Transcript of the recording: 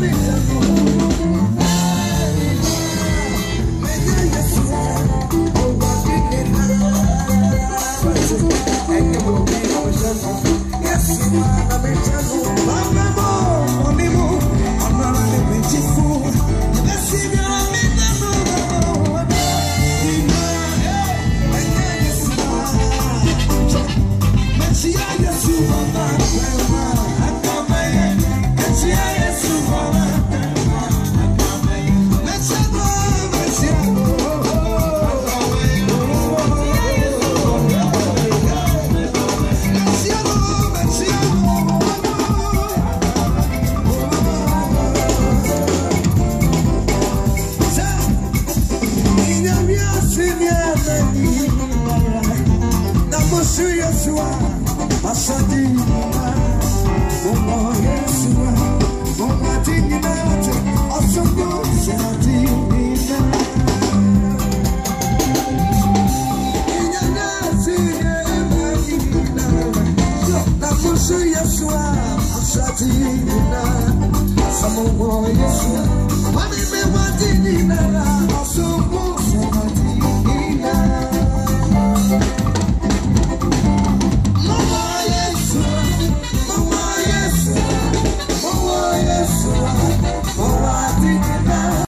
Mr. musu Yeshua, ah, asadi nina. Ah, Mungu